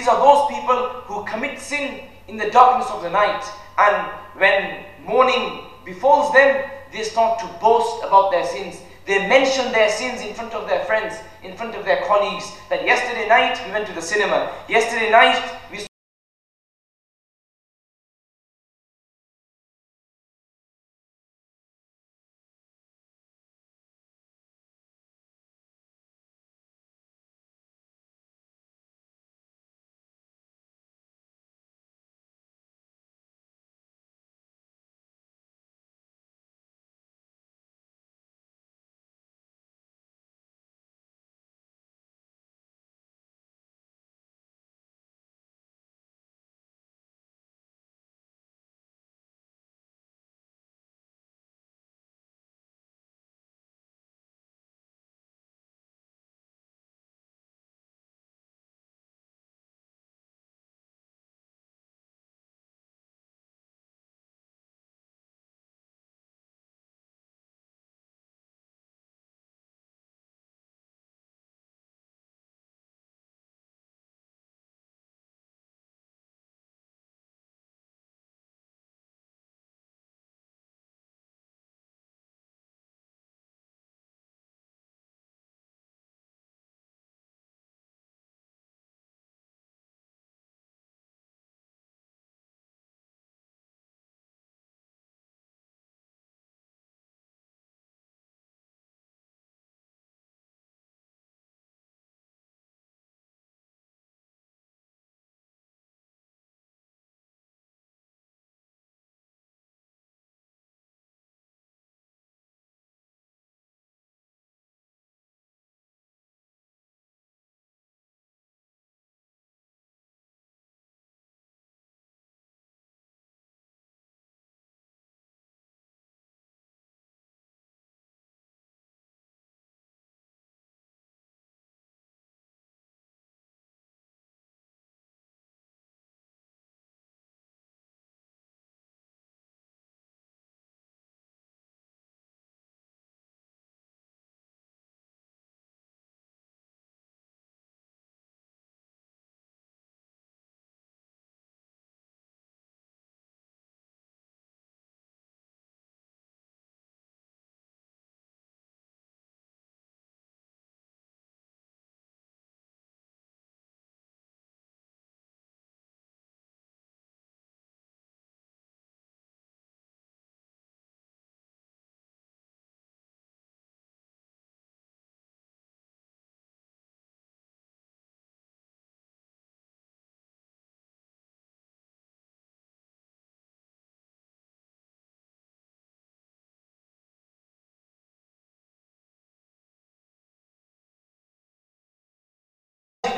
These are those people who commit sin in the darkness of the night. And when morning befalls them, they start to boast about their sins. They mention their sins in front of their friends, in front of their colleagues. That yesterday night we went to the cinema. Yesterday night we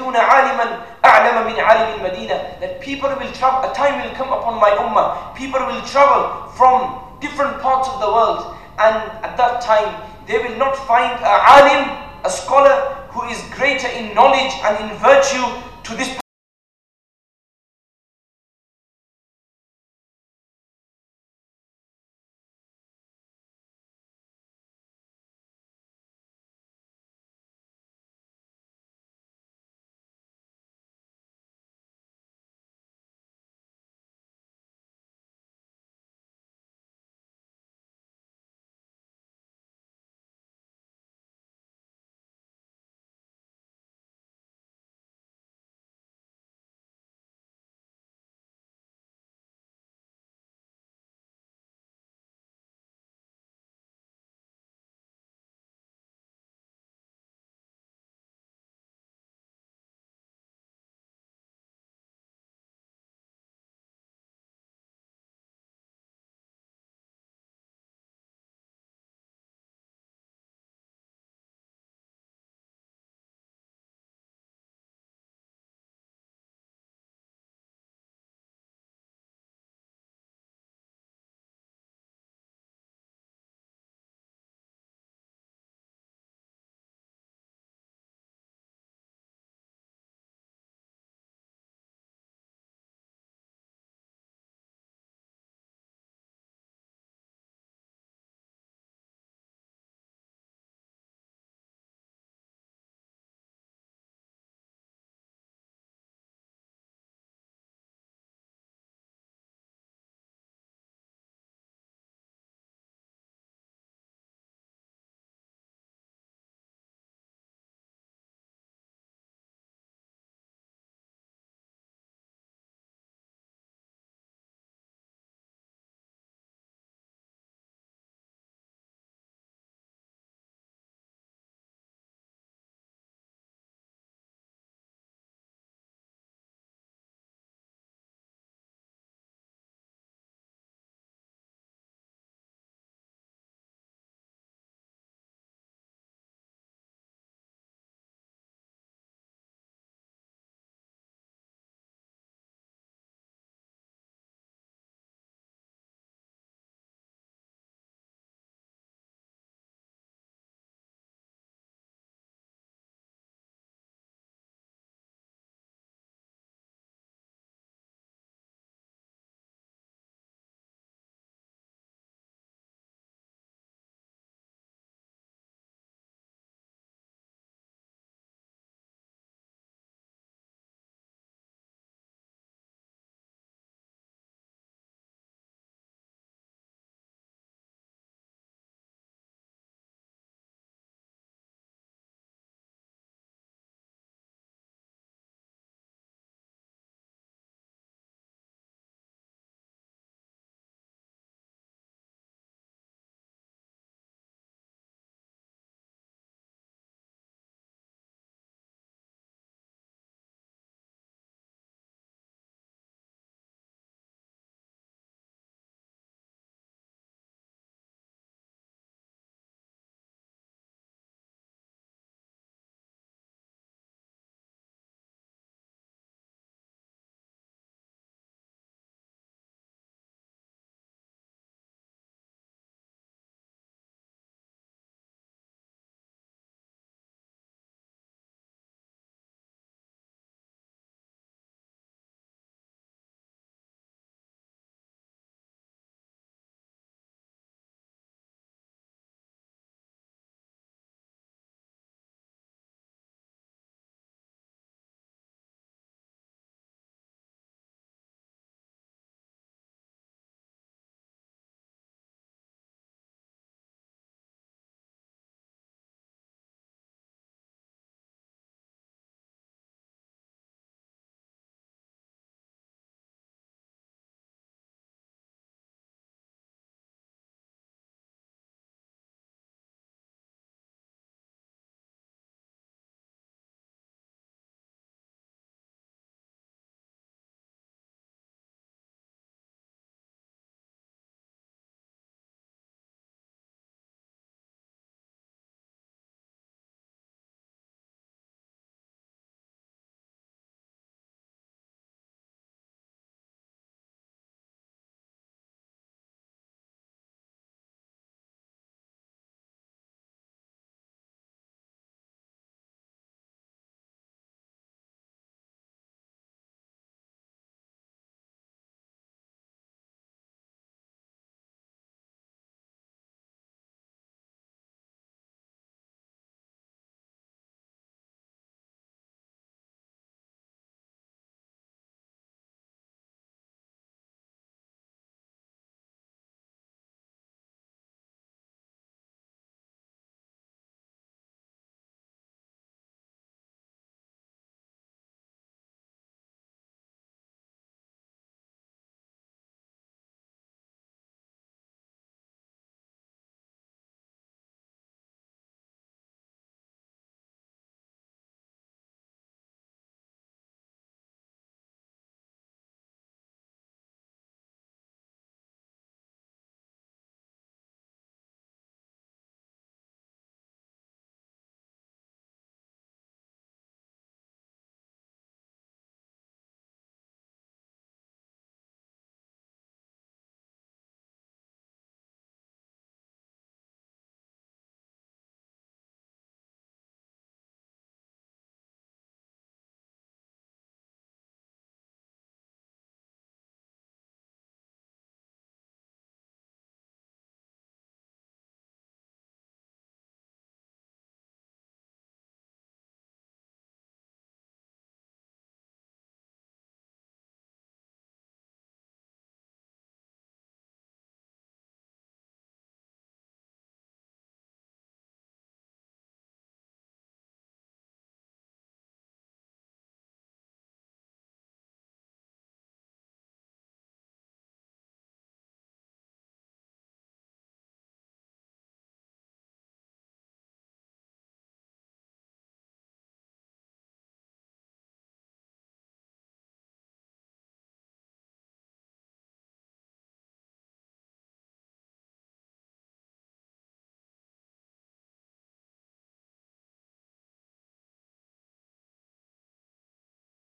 يجدون عالما أعلم من عالم المدينة that people will travel a time will come upon my ummah people will travel from different parts of the world and at that time they will not find a alim a scholar who is greater in knowledge and in virtue to this